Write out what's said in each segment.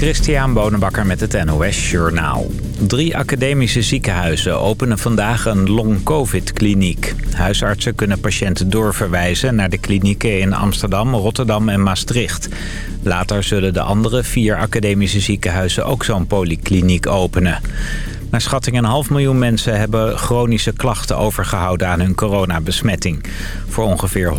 Christian Bonenbakker met het NOS Journaal. Drie academische ziekenhuizen openen vandaag een long-covid-kliniek. Huisartsen kunnen patiënten doorverwijzen naar de klinieken in Amsterdam, Rotterdam en Maastricht. Later zullen de andere vier academische ziekenhuizen ook zo'n polykliniek openen. Naar schatting een half miljoen mensen hebben chronische klachten overgehouden aan hun coronabesmetting. Voor ongeveer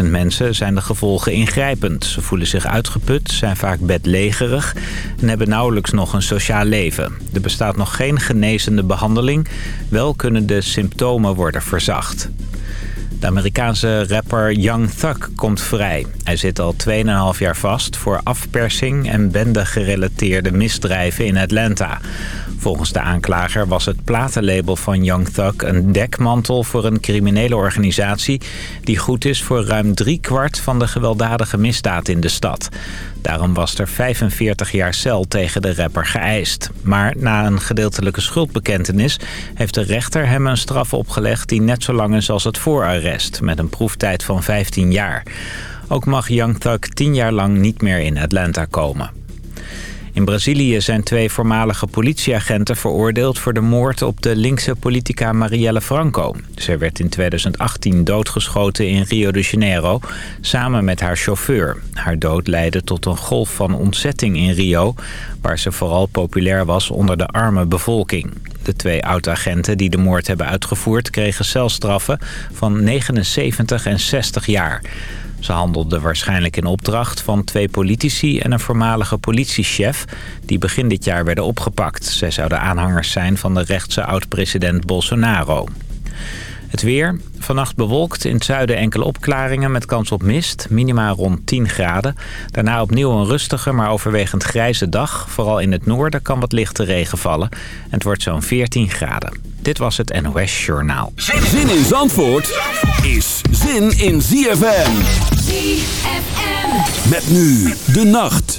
100.000 mensen zijn de gevolgen ingrijpend. Ze voelen zich uitgeput, zijn vaak bedlegerig en hebben nauwelijks nog een sociaal leven. Er bestaat nog geen genezende behandeling, wel kunnen de symptomen worden verzacht. De Amerikaanse rapper Young Thug komt vrij. Hij zit al 2,5 jaar vast voor afpersing en bende-gerelateerde misdrijven in Atlanta. Volgens de aanklager was het platenlabel van Young Thug een dekmantel voor een criminele organisatie... die goed is voor ruim driekwart van de gewelddadige misdaad in de stad. Daarom was er 45 jaar cel tegen de rapper geëist. Maar na een gedeeltelijke schuldbekentenis heeft de rechter hem een straf opgelegd... die net zo lang is als het voorarrest, met een proeftijd van 15 jaar. Ook mag Young Thug 10 jaar lang niet meer in Atlanta komen. In Brazilië zijn twee voormalige politieagenten veroordeeld voor de moord op de linkse politica Marielle Franco. Zij werd in 2018 doodgeschoten in Rio de Janeiro samen met haar chauffeur. Haar dood leidde tot een golf van ontzetting in Rio, waar ze vooral populair was onder de arme bevolking. De twee oud-agenten die de moord hebben uitgevoerd kregen celstraffen van 79 en 60 jaar. Ze handelden waarschijnlijk in opdracht van twee politici en een voormalige politiechef... die begin dit jaar werden opgepakt. Zij zouden aanhangers zijn van de rechtse oud-president Bolsonaro. Het weer. Vannacht bewolkt. In het zuiden enkele opklaringen met kans op mist. Minima rond 10 graden. Daarna opnieuw een rustige, maar overwegend grijze dag. Vooral in het noorden kan wat lichte regen vallen. En het wordt zo'n 14 graden. Dit was het NOS Journaal. Zin in Zandvoort is zin in ZFM. ZFM. Met nu de nacht.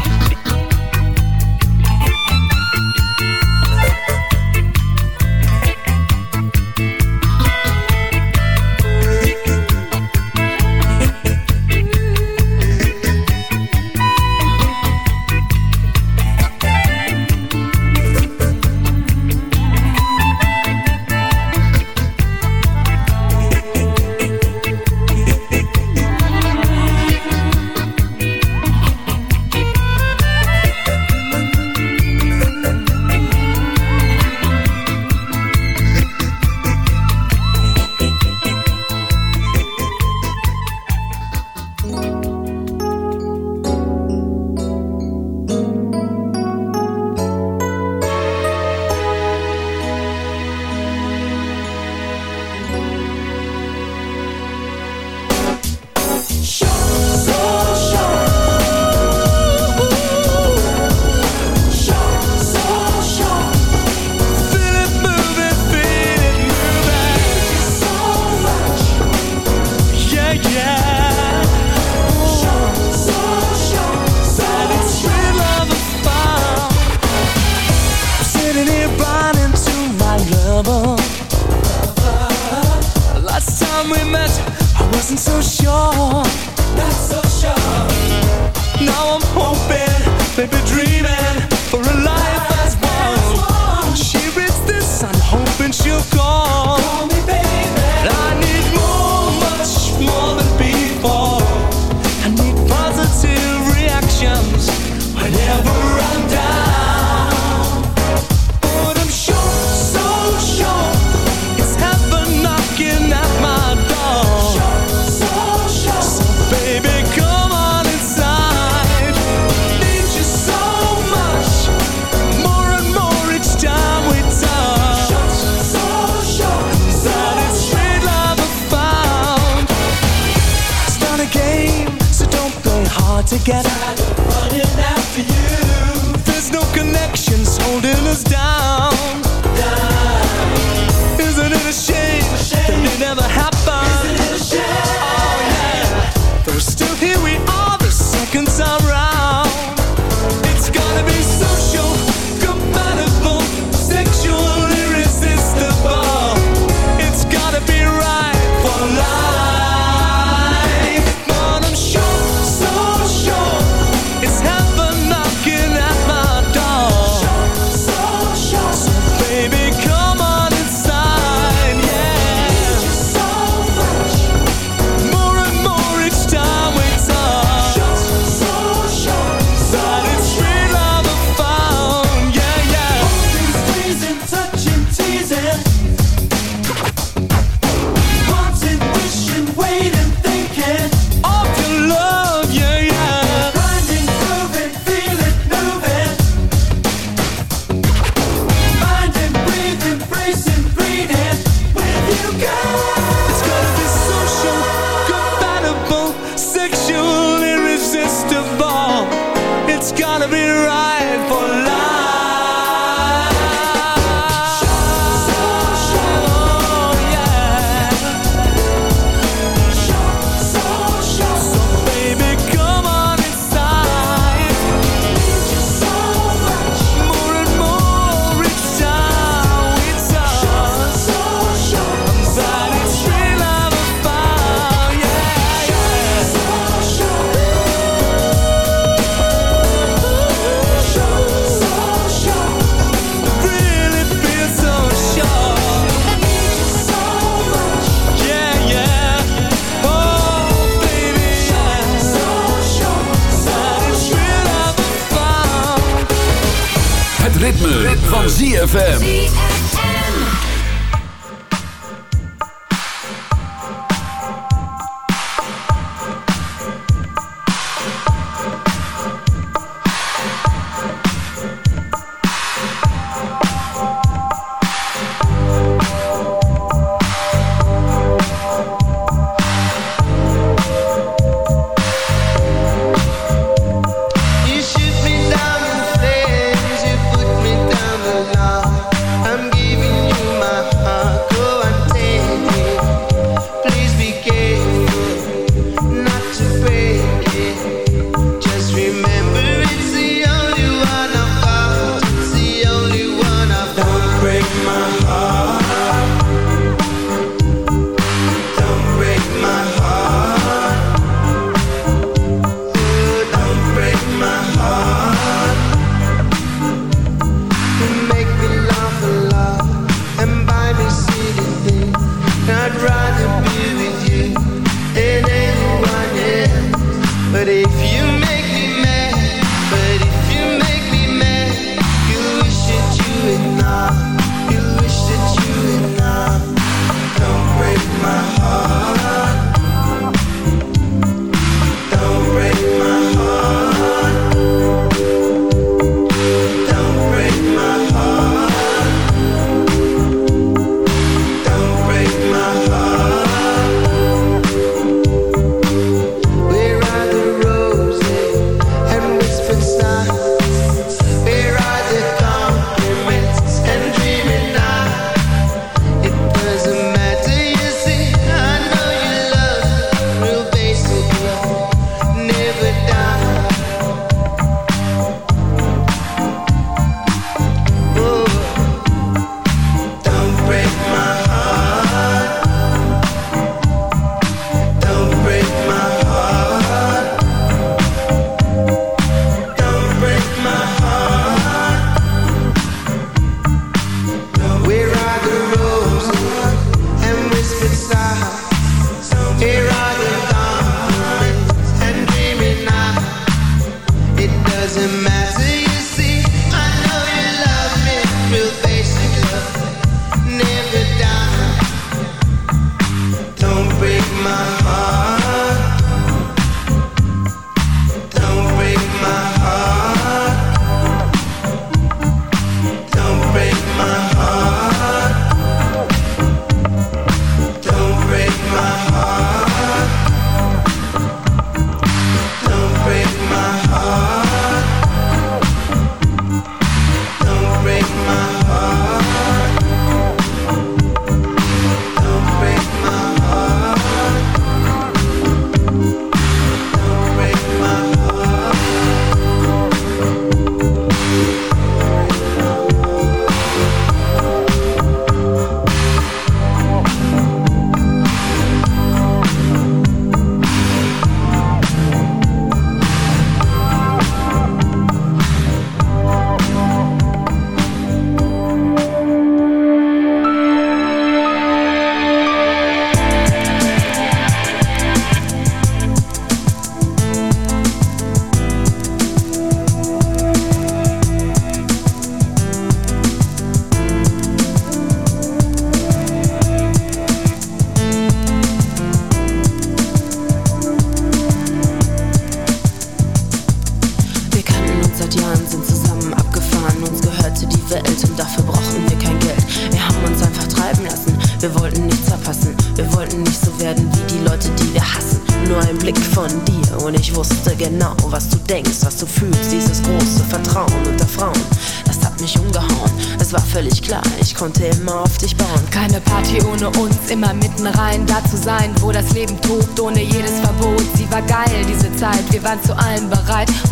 gonna be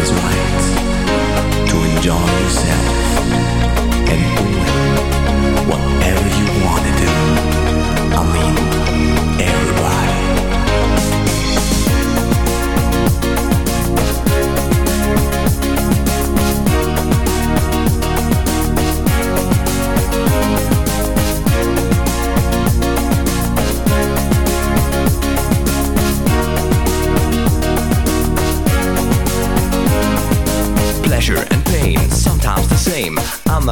Is right to enjoy yourself and doing whatever you want to do. I mean,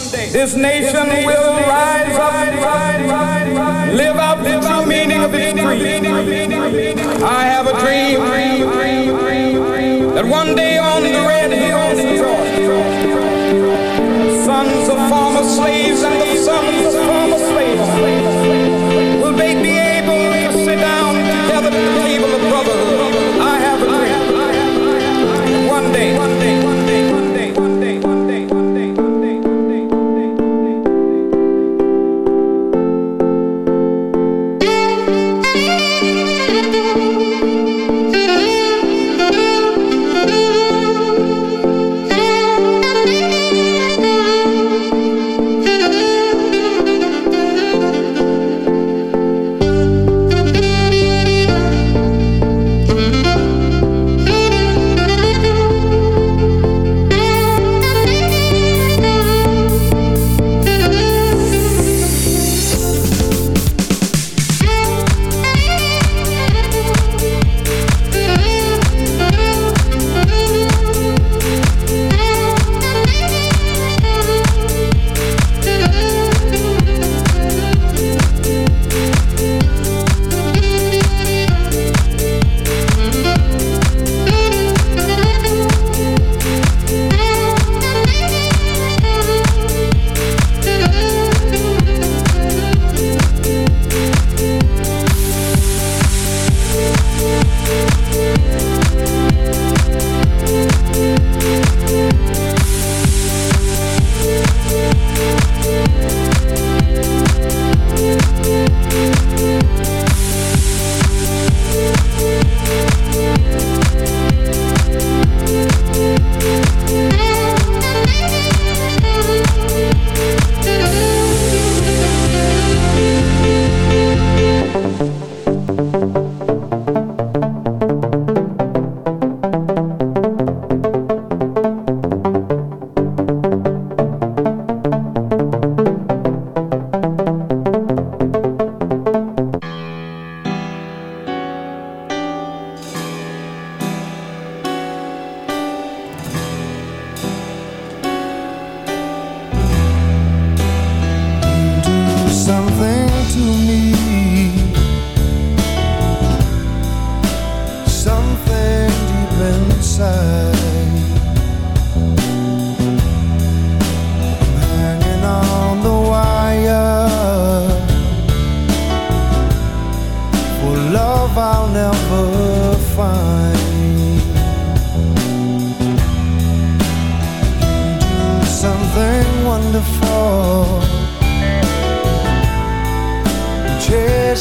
This nation will rise up, live out.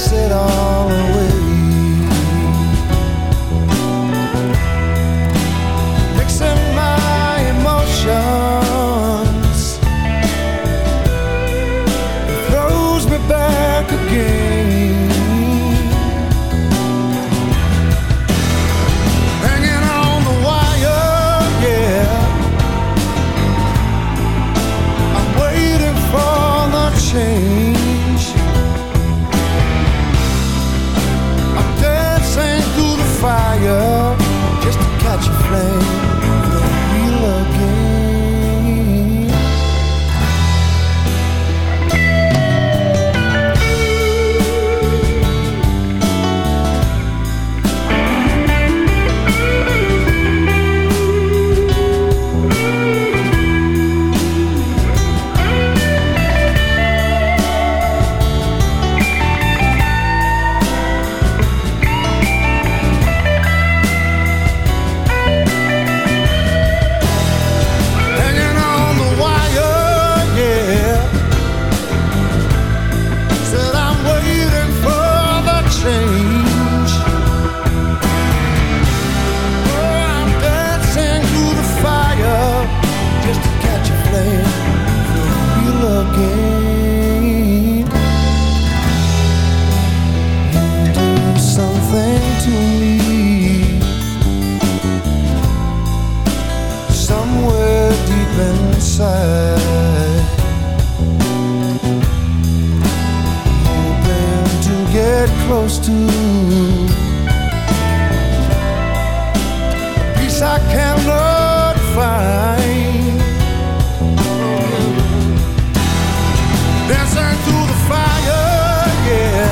wash it all away get close to. A peace I cannot find. Dancing through the fire, yeah.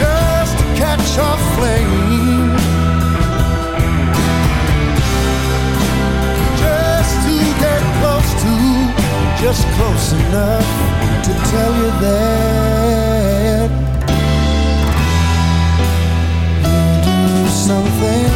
Just to catch a flame. Just to get close to, just close enough tell you that. You do something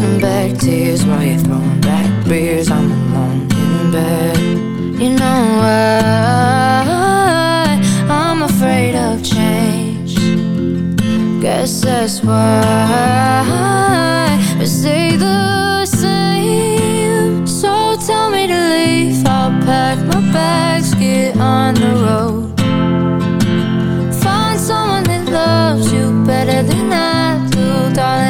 Been back tears while you're throwing back beers. I'm alone in bed. You know why I'm afraid of change. Guess that's why we stay the same. So tell me to leave. I'll pack my bags, get on the road. Find someone that loves you better than I do, darling.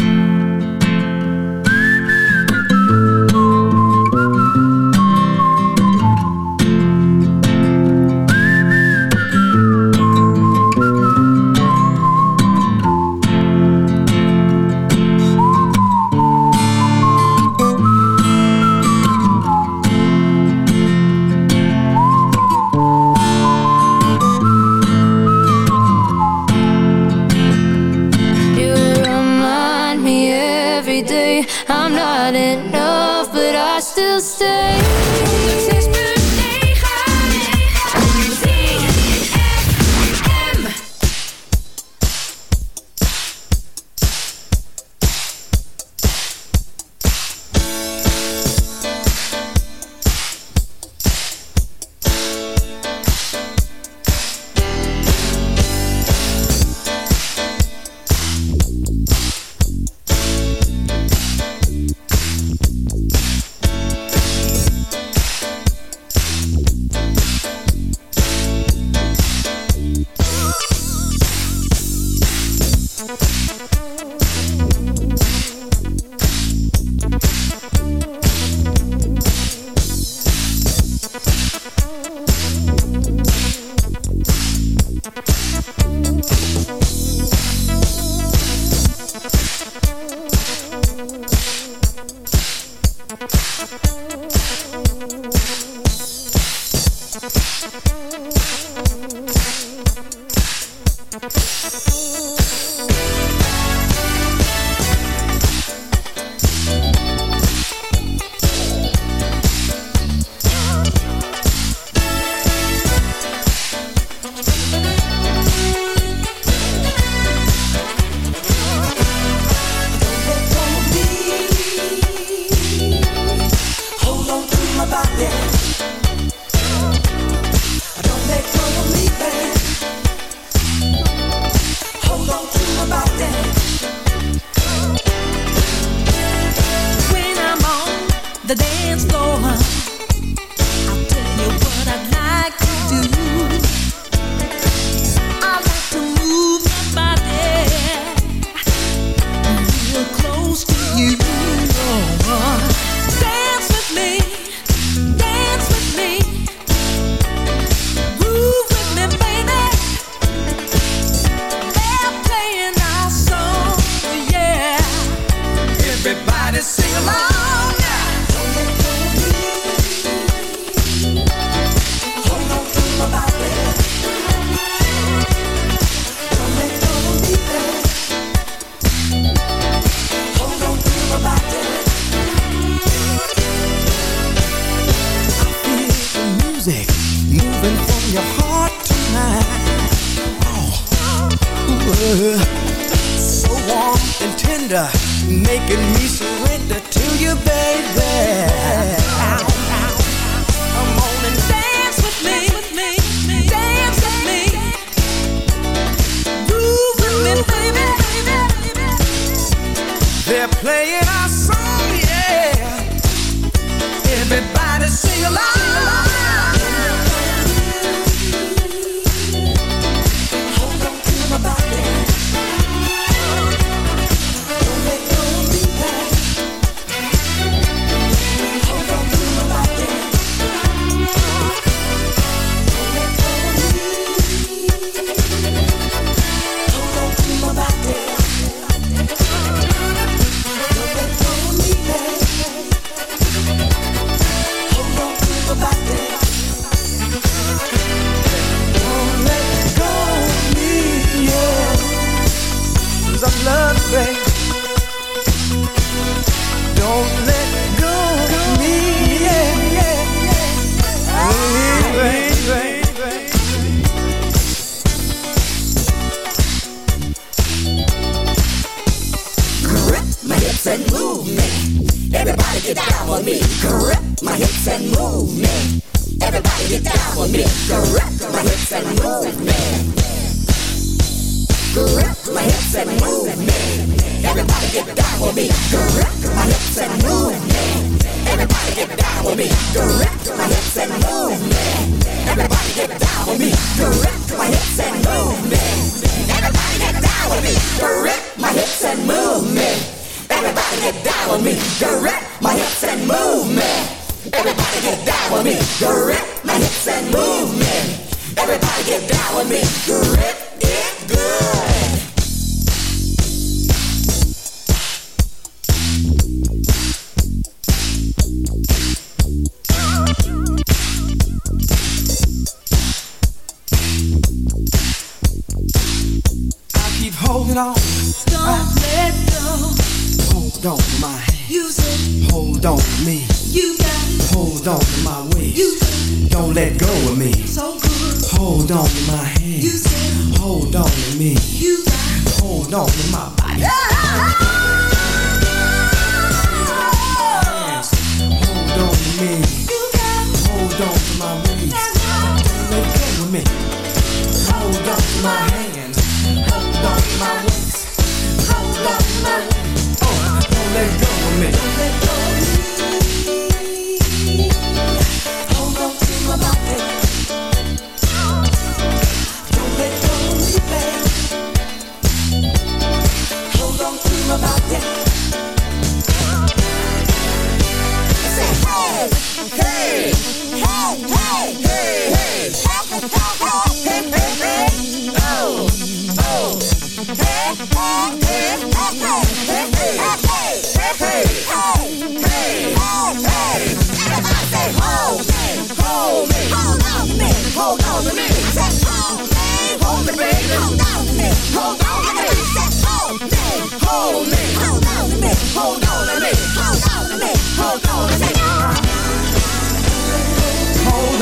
My hips and move me. Everybody get down with me. My hips and move me. Everybody get down with me. My hips and move me. Everybody get down with me. My hips and move me. Everybody get down with me. My hips and move me. Everybody get down with me. My hips and move me. Everybody get down with me. Grip my hips and move. Everybody get down with me. Hold on to my hand. You said. Hold on to me hold on my way don't let go of me hold on my hand. Hold on to me. You got. Hold on to my waist. Use it. Don't let go of me. So good. Hold on to my. Use. Hold on to me. You got to body. Hold on to me. You got. Hold on to my waist. Let go of me. Hold on to my hands. Hold on to my waist. Hold on to my waist. Oh, don't let go of me. Don't let go of me.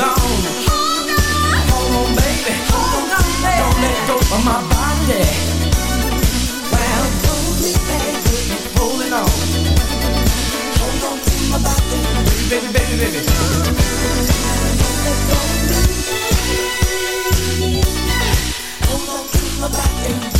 hold on. Let go of my body. Well, hold me. Holding on. Hold on to my body. Baby, baby, baby. Hold on to my body.